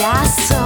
disaster.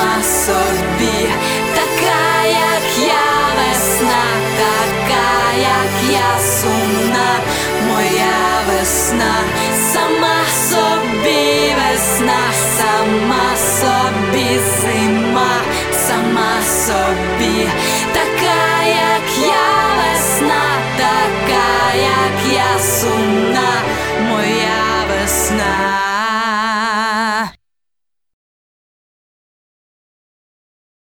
сама собі, така, як я весна, така, як я сумна, моя весна, сама собі весна, сама собі зима, сама собі, така, як я весна, така, як я сумна, моя.